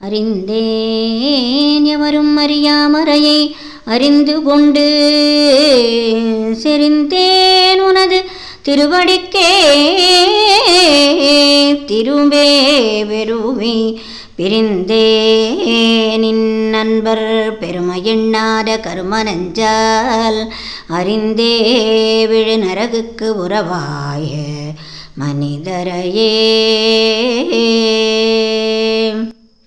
அறிந்தேன் எவரும் அறியாமறையை அறிந்து கொண்டு செறிந்தேன் உனது திருவடிக்கே திரும்பே வெறுவி பிரிந்தேனின் நண்பர் பெருமை எண்ணாத கரும நஞ்சால் அறிந்தே விழு நரகுக்கு உறவாய மனிதரையே.